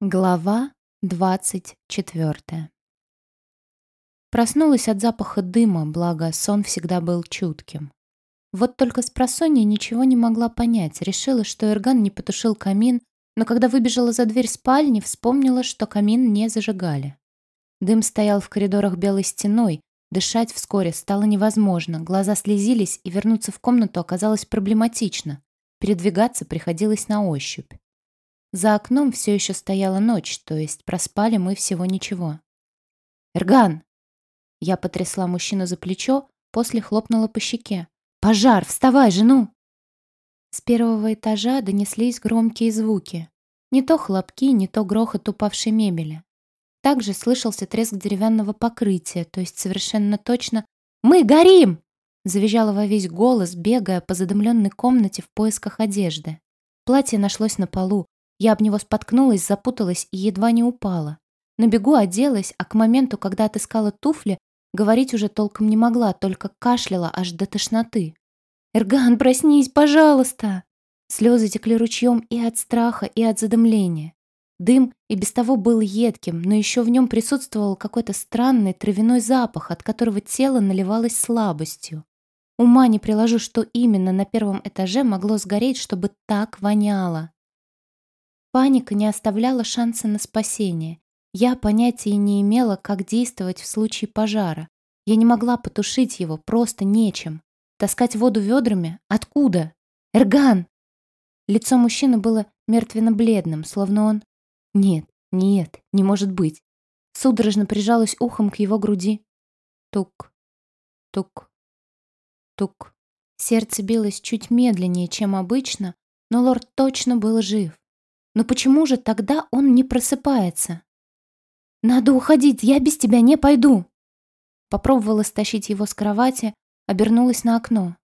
Глава двадцать четвертая Проснулась от запаха дыма, благо сон всегда был чутким. Вот только с просонья ничего не могла понять, решила, что Эрган не потушил камин, но когда выбежала за дверь спальни, вспомнила, что камин не зажигали. Дым стоял в коридорах белой стеной, дышать вскоре стало невозможно, глаза слезились, и вернуться в комнату оказалось проблематично. Передвигаться приходилось на ощупь. За окном все еще стояла ночь, то есть проспали мы всего ничего. «Эрган!» Я потрясла мужчину за плечо, после хлопнула по щеке. «Пожар! Вставай, жену!» С первого этажа донеслись громкие звуки. Не то хлопки, не то грохот упавшей мебели. Также слышался треск деревянного покрытия, то есть совершенно точно «Мы горим!» Завизжала во весь голос, бегая по задымленной комнате в поисках одежды. Платье нашлось на полу, я об него споткнулась, запуталась и едва не упала. На бегу оделась, а к моменту, когда отыскала туфли, говорить уже толком не могла, только кашляла аж до тошноты. «Эрган, проснись, пожалуйста!» Слезы текли ручьем и от страха, и от задымления. Дым и без того был едким, но еще в нем присутствовал какой-то странный травяной запах, от которого тело наливалось слабостью. Ума не приложу, что именно на первом этаже могло сгореть, чтобы так воняло. Паника не оставляла шанса на спасение. Я понятия не имела, как действовать в случае пожара. Я не могла потушить его, просто нечем. Таскать воду ведрами? Откуда? Эрган! Лицо мужчины было мертвенно-бледным, словно он... Нет, нет, не может быть. Судорожно прижалась ухом к его груди. Тук, тук, тук. Сердце билось чуть медленнее, чем обычно, но лорд точно был жив. Но почему же тогда он не просыпается? «Надо уходить, я без тебя не пойду!» Попробовала стащить его с кровати, обернулась на окно.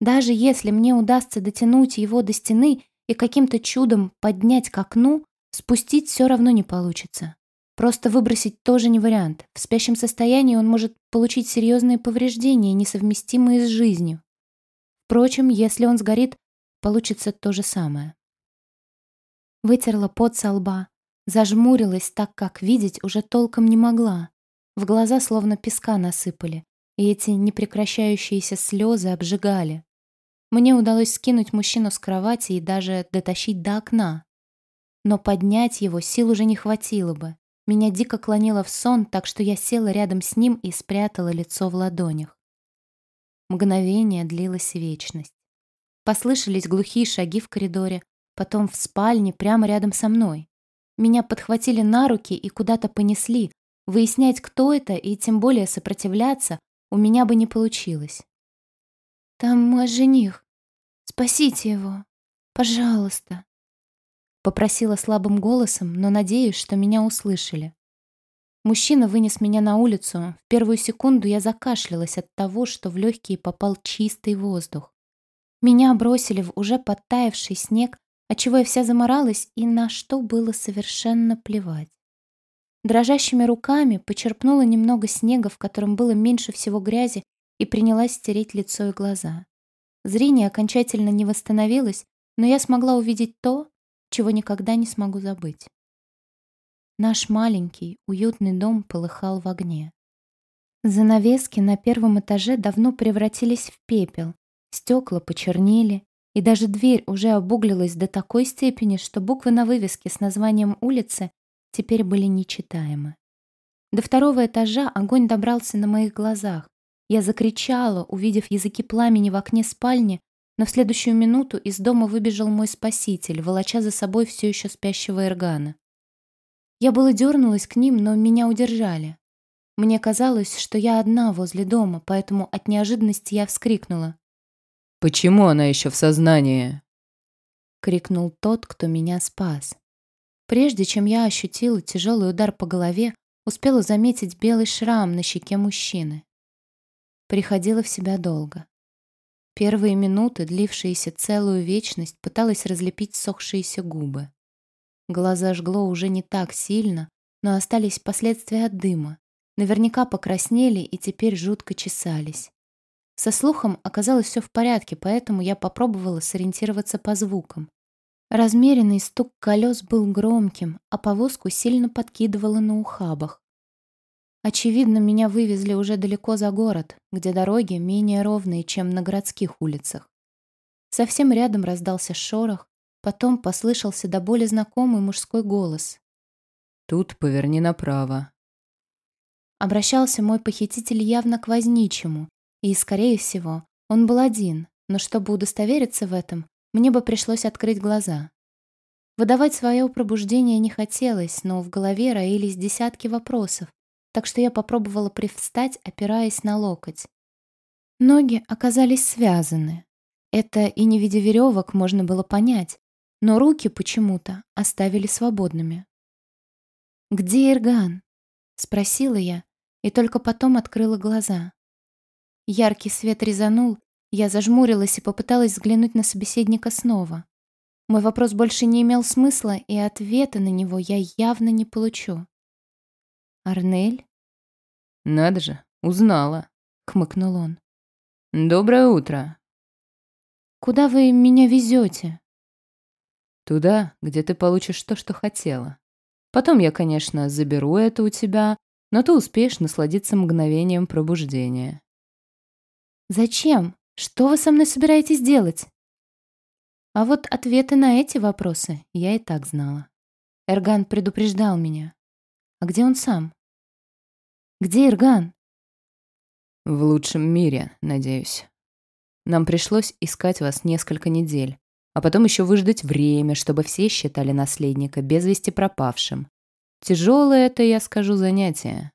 Даже если мне удастся дотянуть его до стены и каким-то чудом поднять к окну, спустить все равно не получится. Просто выбросить тоже не вариант. В спящем состоянии он может получить серьезные повреждения, несовместимые с жизнью. Впрочем, если он сгорит, получится то же самое. Вытерла пот со лба, зажмурилась так, как видеть уже толком не могла. В глаза словно песка насыпали, и эти непрекращающиеся слезы обжигали. Мне удалось скинуть мужчину с кровати и даже дотащить до окна. Но поднять его сил уже не хватило бы. Меня дико клонило в сон, так что я села рядом с ним и спрятала лицо в ладонях. Мгновение длилась вечность. Послышались глухие шаги в коридоре, потом в спальне прямо рядом со мной. Меня подхватили на руки и куда-то понесли. Выяснять, кто это, и тем более сопротивляться, у меня бы не получилось. «Там мой жених. Спасите его. Пожалуйста». Попросила слабым голосом, но надеюсь, что меня услышали. Мужчина вынес меня на улицу. В первую секунду я закашлялась от того, что в легкие попал чистый воздух. Меня бросили в уже подтаявший снег, отчего я вся заморалась и на что было совершенно плевать. Дрожащими руками почерпнула немного снега, в котором было меньше всего грязи, и принялась стереть лицо и глаза. Зрение окончательно не восстановилось, но я смогла увидеть то, чего никогда не смогу забыть. Наш маленький, уютный дом полыхал в огне. Занавески на первом этаже давно превратились в пепел, стекла почернели, и даже дверь уже обуглилась до такой степени, что буквы на вывеске с названием улицы теперь были нечитаемы. До второго этажа огонь добрался на моих глазах. Я закричала, увидев языки пламени в окне спальни, но в следующую минуту из дома выбежал мой спаситель, волоча за собой все еще спящего Эргана. Я было дернулась к ним, но меня удержали. Мне казалось, что я одна возле дома, поэтому от неожиданности я вскрикнула. «Почему она еще в сознании?» — крикнул тот, кто меня спас. Прежде чем я ощутила тяжелый удар по голове, успела заметить белый шрам на щеке мужчины. Приходила в себя долго. Первые минуты, длившиеся целую вечность, пыталась разлепить сохшиеся губы. Глаза жгло уже не так сильно, но остались последствия от дыма. Наверняка покраснели и теперь жутко чесались. Со слухом оказалось все в порядке, поэтому я попробовала сориентироваться по звукам. Размеренный стук колес был громким, а повозку сильно подкидывало на ухабах. Очевидно, меня вывезли уже далеко за город, где дороги менее ровные, чем на городских улицах. Совсем рядом раздался шорох, потом послышался до боли знакомый мужской голос. «Тут поверни направо». Обращался мой похититель явно к возничему, и, скорее всего, он был один, но чтобы удостовериться в этом, мне бы пришлось открыть глаза. Выдавать свое пробуждение не хотелось, но в голове роились десятки вопросов, так что я попробовала привстать, опираясь на локоть. Ноги оказались связаны. Это и не в виде веревок можно было понять, но руки почему-то оставили свободными. «Где Ирган?» — спросила я, и только потом открыла глаза. Яркий свет резанул, я зажмурилась и попыталась взглянуть на собеседника снова. Мой вопрос больше не имел смысла, и ответа на него я явно не получу. «Арнель?» «Надо же, узнала», — хмыкнул он. «Доброе утро». «Куда вы меня везете?» «Туда, где ты получишь то, что хотела. Потом я, конечно, заберу это у тебя, но ты успеешь насладиться мгновением пробуждения». «Зачем? Что вы со мной собираетесь делать?» А вот ответы на эти вопросы я и так знала. Эрган предупреждал меня. А где он сам? Где Ирган?» «В лучшем мире, надеюсь. Нам пришлось искать вас несколько недель, а потом еще выждать время, чтобы все считали наследника без вести пропавшим. Тяжелое это, я скажу, занятие».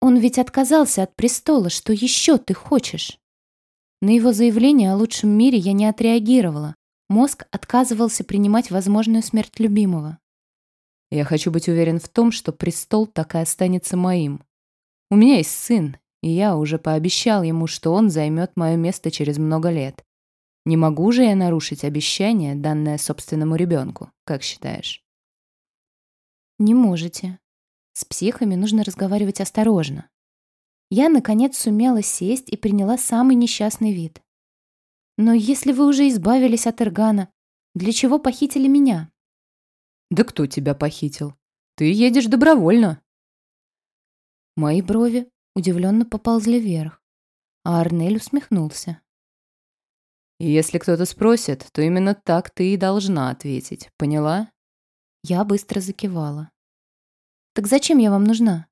«Он ведь отказался от престола. Что еще ты хочешь?» На его заявление о лучшем мире я не отреагировала. Мозг отказывался принимать возможную смерть любимого. Я хочу быть уверен в том, что престол так и останется моим. У меня есть сын, и я уже пообещал ему, что он займет мое место через много лет. Не могу же я нарушить обещание, данное собственному ребенку, как считаешь? Не можете. С психами нужно разговаривать осторожно. Я, наконец, сумела сесть и приняла самый несчастный вид. Но если вы уже избавились от Эргана, для чего похитили меня? «Да кто тебя похитил? Ты едешь добровольно». Мои брови удивленно поползли вверх, а Арнель усмехнулся. «Если кто-то спросит, то именно так ты и должна ответить, поняла?» Я быстро закивала. «Так зачем я вам нужна?»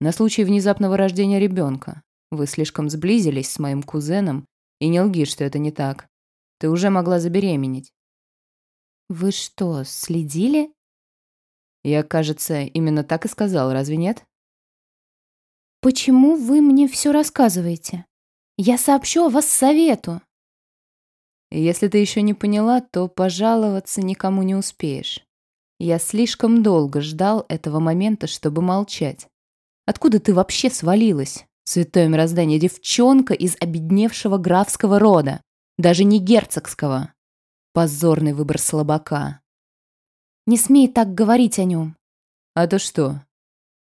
«На случай внезапного рождения ребенка. Вы слишком сблизились с моим кузеном, и не лги, что это не так. Ты уже могла забеременеть. «Вы что, следили?» Я, кажется, именно так и сказал, разве нет? «Почему вы мне все рассказываете? Я сообщу о вас совету». Если ты еще не поняла, то пожаловаться никому не успеешь. Я слишком долго ждал этого момента, чтобы молчать. Откуда ты вообще свалилась? Святое мироздание, девчонка из обедневшего графского рода, даже не герцогского. Позорный выбор слабака. Не смей так говорить о нем. А то что?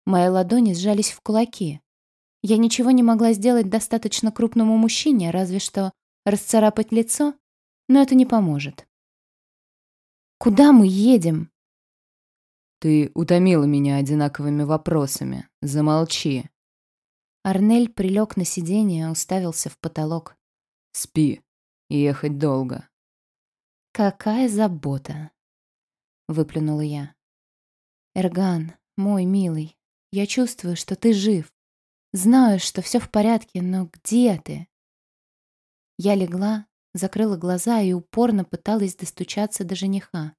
Мои ладони сжались в кулаки. Я ничего не могла сделать достаточно крупному мужчине, разве что расцарапать лицо, но это не поможет. Куда мы едем? Ты утомила меня одинаковыми вопросами. Замолчи. Арнель прилег на сиденье, уставился в потолок. Спи. Ехать долго. «Какая забота!» — выплюнула я. «Эрган, мой милый, я чувствую, что ты жив. Знаю, что все в порядке, но где ты?» Я легла, закрыла глаза и упорно пыталась достучаться до жениха.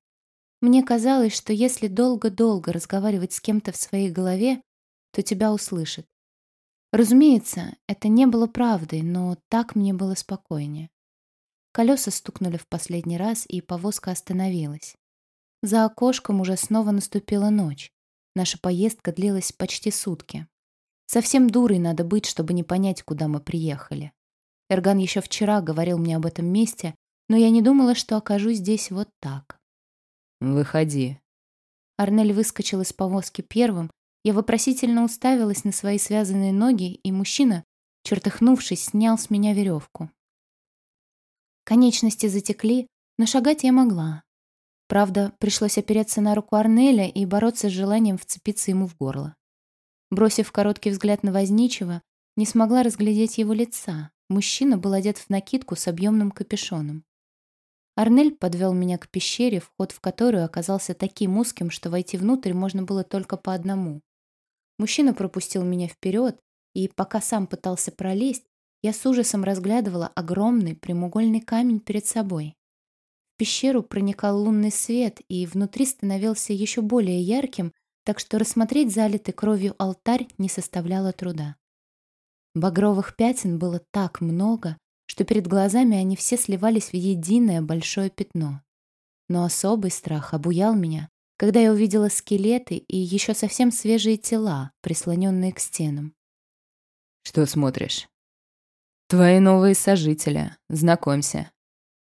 Мне казалось, что если долго-долго разговаривать с кем-то в своей голове, то тебя услышат. Разумеется, это не было правдой, но так мне было спокойнее. Колеса стукнули в последний раз, и повозка остановилась. За окошком уже снова наступила ночь. Наша поездка длилась почти сутки. Совсем дурой надо быть, чтобы не понять, куда мы приехали. Эрган еще вчера говорил мне об этом месте, но я не думала, что окажусь здесь вот так. «Выходи». Арнель выскочил из повозки первым. Я вопросительно уставилась на свои связанные ноги, и мужчина, чертыхнувшись, снял с меня веревку. Конечности затекли, Но шагать я могла. Правда, пришлось опереться на руку Арнеля и бороться с желанием вцепиться ему в горло. Бросив короткий взгляд на Возничего, не смогла разглядеть его лица. Мужчина был одет в накидку с объемным капюшоном. Арнель подвел меня к пещере, вход в которую оказался таким узким, что войти внутрь можно было только по одному. Мужчина пропустил меня вперед, и пока сам пытался пролезть, я с ужасом разглядывала огромный прямоугольный камень перед собой. В пещеру проникал лунный свет, и внутри становился еще более ярким, так что рассмотреть залитый кровью алтарь не составляло труда. Багровых пятен было так много, что перед глазами они все сливались в единое большое пятно. Но особый страх обуял меня, когда я увидела скелеты и еще совсем свежие тела, прислоненные к стенам. «Что смотришь?» «Твои новые сожители. Знакомься.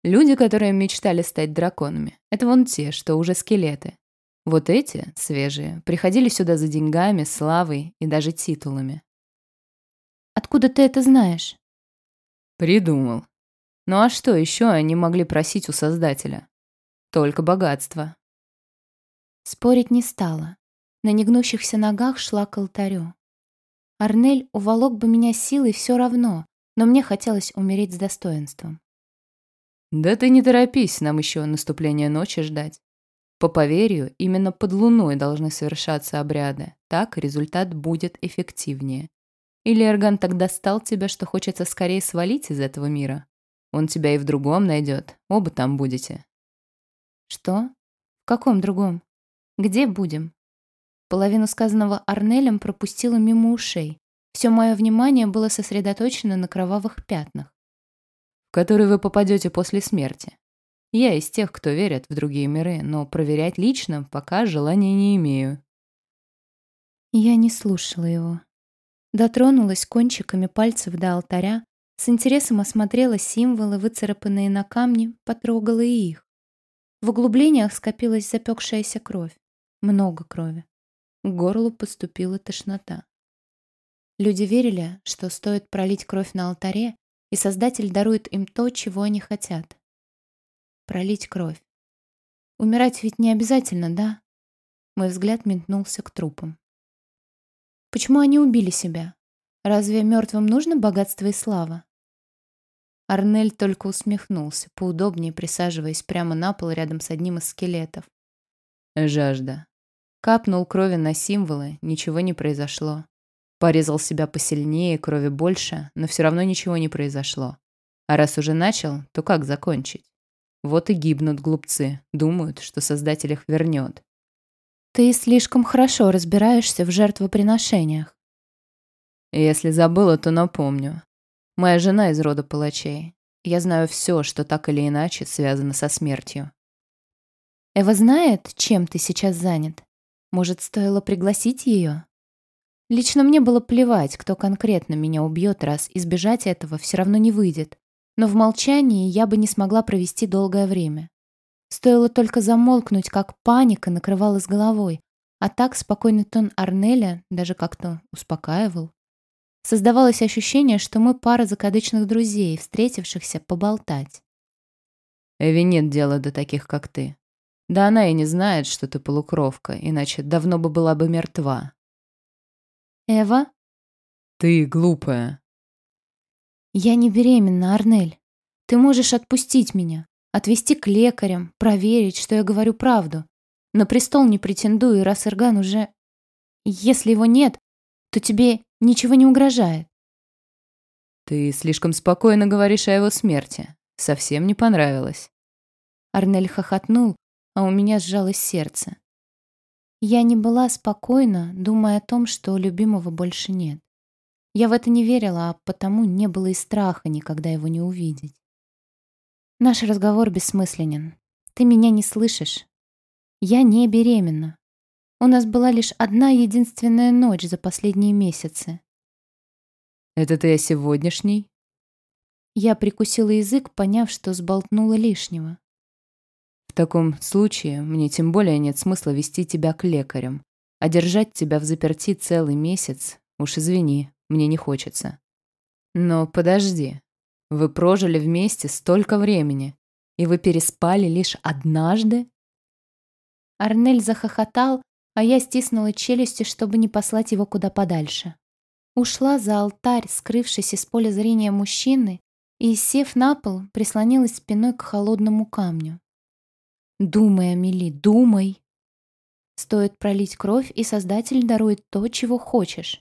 Люди, которые мечтали стать драконами. Это вон те, что уже скелеты. Вот эти, свежие, приходили сюда за деньгами, славой и даже титулами. Откуда ты это знаешь? Придумал. Ну а что еще они могли просить у Создателя? Только богатство. Спорить не стала. На негнущихся ногах шла к алтарю. Арнель уволок бы меня силой все равно, но мне хотелось умереть с достоинством. Да ты не торопись, нам еще наступление ночи ждать. По поверью, именно под луной должны совершаться обряды. Так результат будет эффективнее. Или Эрган так достал тебя, что хочется скорее свалить из этого мира? Он тебя и в другом найдет. Оба там будете. Что? В каком другом? Где будем? Половину сказанного Арнелем пропустила мимо ушей. Все мое внимание было сосредоточено на кровавых пятнах. В которые вы попадете после смерти. Я из тех, кто верит в другие миры, но проверять лично пока желания не имею. Я не слушала его. Дотронулась кончиками пальцев до алтаря, с интересом осмотрела символы, выцарапанные на камне, потрогала и их. В углублениях скопилась запекшаяся кровь. Много крови. К горлу поступила тошнота. Люди верили, что стоит пролить кровь на алтаре, и Создатель дарует им то, чего они хотят. Пролить кровь. Умирать ведь не обязательно, да? Мой взгляд метнулся к трупам. Почему они убили себя? Разве мертвым нужно богатство и слава? Арнель только усмехнулся, поудобнее присаживаясь прямо на пол рядом с одним из скелетов. Жажда. Капнул крови на символы, ничего не произошло. Порезал себя посильнее, крови больше, но все равно ничего не произошло. А раз уже начал, то как закончить? Вот и гибнут глупцы, думают, что Создатель их вернет. Ты слишком хорошо разбираешься в жертвоприношениях. Если забыла, то напомню. Моя жена из рода палачей. Я знаю все, что так или иначе связано со смертью. Эва знает, чем ты сейчас занят? Может, стоило пригласить ее? Лично мне было плевать, кто конкретно меня убьет, раз избежать этого все равно не выйдет. Но в молчании я бы не смогла провести долгое время. Стоило только замолкнуть, как паника накрывала с головой, а так спокойный тон Арнеля даже как-то успокаивал. Создавалось ощущение, что мы пара закадычных друзей, встретившихся поболтать. Эви нет дела до таких, как ты. Да она и не знает, что ты полукровка, иначе давно бы была бы мертва. Эва? Ты глупая. Я не беременна, Арнель. Ты можешь отпустить меня, отвезти к лекарям, проверить, что я говорю правду. На престол не претендую, раз Ирган уже... Если его нет, то тебе ничего не угрожает. Ты слишком спокойно говоришь о его смерти. Совсем не понравилось. Арнель хохотнул, а у меня сжалось сердце. Я не была спокойна, думая о том, что любимого больше нет. Я в это не верила, а потому не было и страха никогда его не увидеть. Наш разговор бессмысленен. Ты меня не слышишь. Я не беременна. У нас была лишь одна единственная ночь за последние месяцы. Это ты о сегодняшней? Я прикусила язык, поняв, что сболтнула лишнего. В таком случае мне тем более нет смысла вести тебя к лекарям. А держать тебя в заперти целый месяц, уж извини, мне не хочется. Но подожди, вы прожили вместе столько времени. И вы переспали лишь однажды? Арнель захохотал, а я стиснула челюсти, чтобы не послать его куда подальше. Ушла за алтарь, скрывшись из поля зрения мужчины, и, сев на пол, прислонилась спиной к холодному камню. «Думай, Амели, думай!» Стоит пролить кровь, и Создатель дарует то, чего хочешь.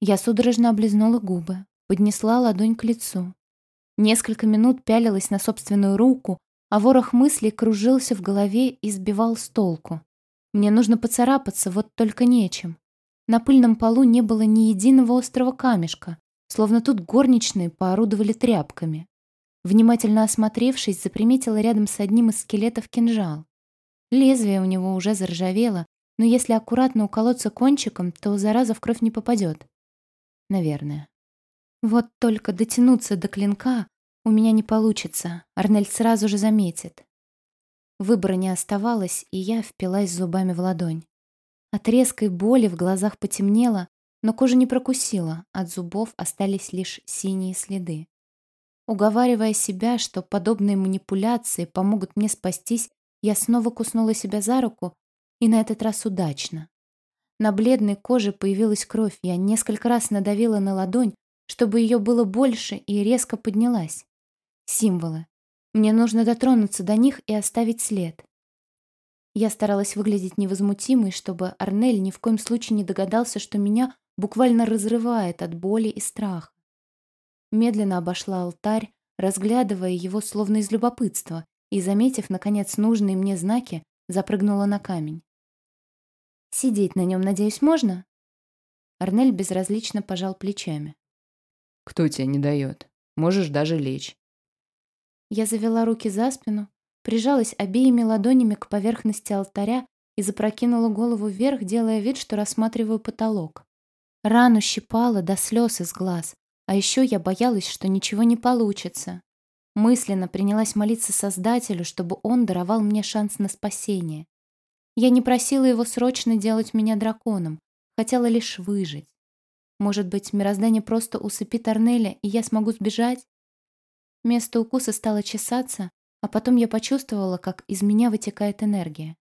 Я судорожно облизнула губы, поднесла ладонь к лицу. Несколько минут пялилась на собственную руку, а ворох мыслей кружился в голове и сбивал с толку. Мне нужно поцарапаться, вот только нечем. На пыльном полу не было ни единого острого камешка, словно тут горничные поорудовали тряпками. Внимательно осмотревшись, заприметила рядом с одним из скелетов кинжал. Лезвие у него уже заржавело, но если аккуратно уколоться кончиком, то зараза в кровь не попадет. Наверное. Вот только дотянуться до клинка у меня не получится. Арнель сразу же заметит. Выбора не оставалось, и я впилась зубами в ладонь. От резкой боли в глазах потемнело, но кожа не прокусила, от зубов остались лишь синие следы. Уговаривая себя, что подобные манипуляции помогут мне спастись, я снова куснула себя за руку, и на этот раз удачно. На бледной коже появилась кровь, я несколько раз надавила на ладонь, чтобы ее было больше, и резко поднялась. Символы. Мне нужно дотронуться до них и оставить след. Я старалась выглядеть невозмутимой, чтобы Арнель ни в коем случае не догадался, что меня буквально разрывает от боли и страха. Медленно обошла алтарь, разглядывая его словно из любопытства, и, заметив, наконец, нужные мне знаки, запрыгнула на камень. «Сидеть на нем, надеюсь, можно?» Арнель безразлично пожал плечами. «Кто тебе не дает? Можешь даже лечь». Я завела руки за спину, прижалась обеими ладонями к поверхности алтаря и запрокинула голову вверх, делая вид, что рассматриваю потолок. Рану щипала до слез из глаз, а еще я боялась, что ничего не получится. Мысленно принялась молиться Создателю, чтобы он даровал мне шанс на спасение. Я не просила его срочно делать меня драконом, хотела лишь выжить. Может быть, мироздание просто усыпит Арнеля, и я смогу сбежать? Место укуса стало чесаться, а потом я почувствовала, как из меня вытекает энергия.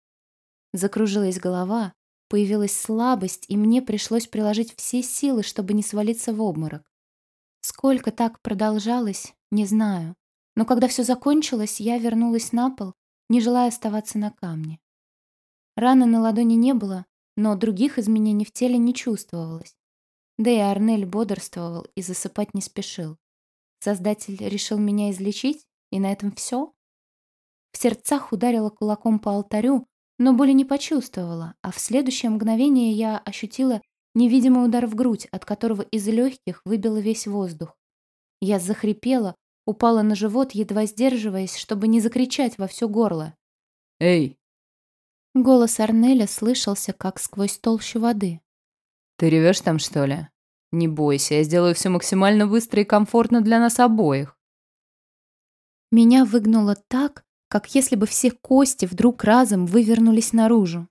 Закружилась голова, появилась слабость, и мне пришлось приложить все силы, чтобы не свалиться в обморок. Сколько так продолжалось, не знаю. Но когда все закончилось, я вернулась на пол, не желая оставаться на камне. Раны на ладони не было, но других изменений в теле не чувствовалось. Да и Арнель бодрствовал и засыпать не спешил. Создатель решил меня излечить, и на этом все? В сердцах ударила кулаком по алтарю, но боли не почувствовала, а в следующее мгновение я ощутила невидимый удар в грудь, от которого из легких выбило весь воздух. Я захрипела, Упала на живот, едва сдерживаясь, чтобы не закричать во все горло. «Эй!» Голос Арнеля слышался, как сквозь толщу воды. «Ты ревешь там, что ли? Не бойся, я сделаю все максимально быстро и комфортно для нас обоих». Меня выгнуло так, как если бы все кости вдруг разом вывернулись наружу.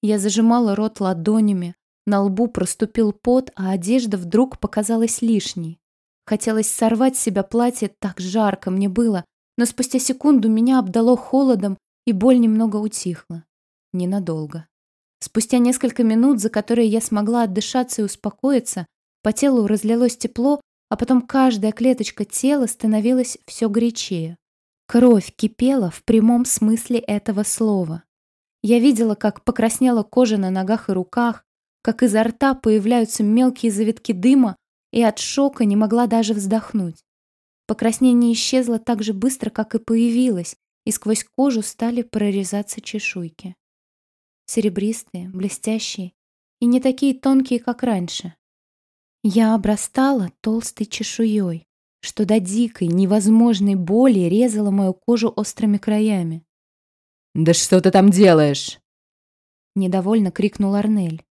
Я зажимала рот ладонями, на лбу проступил пот, а одежда вдруг показалась лишней. Хотелось сорвать с себя платье, так жарко мне было, но спустя секунду меня обдало холодом, и боль немного утихла. Ненадолго. Спустя несколько минут, за которые я смогла отдышаться и успокоиться, по телу разлилось тепло, а потом каждая клеточка тела становилась все горячее. Кровь кипела в прямом смысле этого слова. Я видела, как покраснела кожа на ногах и руках, как изо рта появляются мелкие завитки дыма, и от шока не могла даже вздохнуть. Покраснение исчезло так же быстро, как и появилось, и сквозь кожу стали прорезаться чешуйки. Серебристые, блестящие и не такие тонкие, как раньше. Я обрастала толстой чешуей, что до дикой, невозможной боли резала мою кожу острыми краями. «Да что ты там делаешь?» Недовольно крикнул Арнель.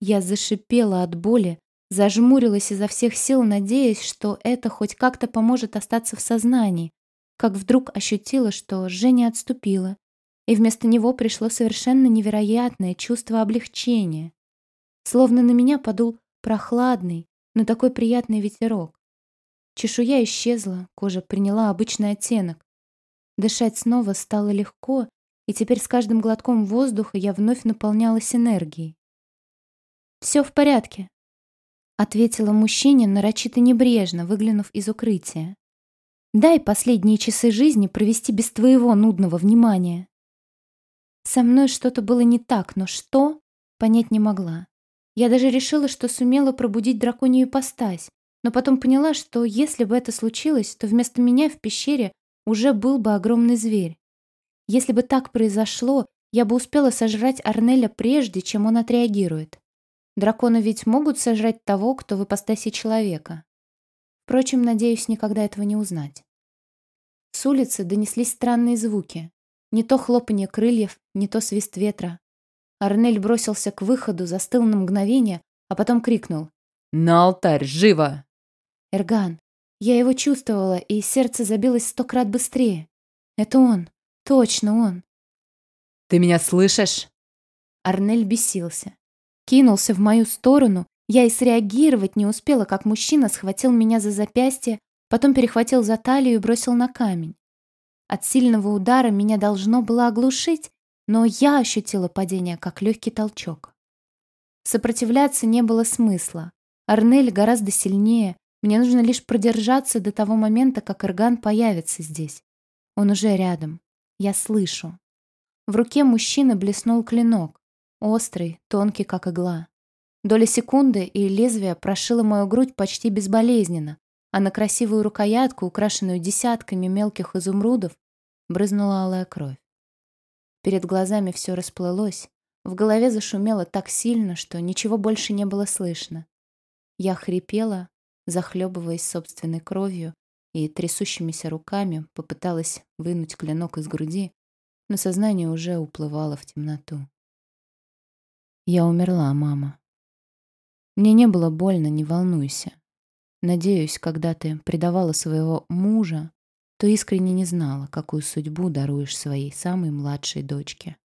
Я зашипела от боли, Зажмурилась изо всех сил, надеясь, что это хоть как-то поможет остаться в сознании, как вдруг ощутила, что Женя отступила, и вместо него пришло совершенно невероятное чувство облегчения. Словно на меня подул прохладный, но такой приятный ветерок. Чешуя исчезла, кожа приняла обычный оттенок. Дышать снова стало легко, и теперь с каждым глотком воздуха я вновь наполнялась энергией. «Все в порядке», — ответила мужчине нарочито небрежно, выглянув из укрытия. «Дай последние часы жизни провести без твоего нудного внимания». Со мной что-то было не так, но что, понять не могла. Я даже решила, что сумела пробудить драконью ипостась, но потом поняла, что если бы это случилось, то вместо меня в пещере уже был бы огромный зверь. Если бы так произошло, я бы успела сожрать Арнеля прежде, чем он отреагирует. Драконы ведь могут сожрать того, кто в ипостаси человека. Впрочем, надеюсь никогда этого не узнать. С улицы донеслись странные звуки. Не то хлопанье крыльев, не то свист ветра. Арнель бросился к выходу, застыл на мгновение, а потом крикнул. «На алтарь, живо!» Эрган. Я его чувствовала, и сердце забилось сто крат быстрее. Это он. Точно он. «Ты меня слышишь?» Арнель бесился. Кинулся в мою сторону. Я и среагировать не успела, как мужчина схватил меня за запястье, потом перехватил за талию и бросил на камень. От сильного удара меня должно было оглушить, но я ощутила падение как легкий толчок. Сопротивляться не было смысла. Арнель гораздо сильнее. Мне нужно лишь продержаться до того момента, как Ирган появится здесь. Он уже рядом. Я слышу. В руке мужчины блеснул клинок. Острый, тонкий, как игла. Доля секунды, и лезвие прошило мою грудь почти безболезненно, а на красивую рукоятку, украшенную десятками мелких изумрудов, брызнула алая кровь. Перед глазами все расплылось, в голове зашумело так сильно, что ничего больше не было слышно. Я хрипела, захлебываясь собственной кровью, и трясущимися руками попыталась вынуть клинок из груди, но сознание уже уплывало в темноту. Я умерла, мама. Мне не было больно, не волнуйся. Надеюсь, когда ты предавала своего мужа, то искренне не знала, какую судьбу даруешь своей самой младшей дочке.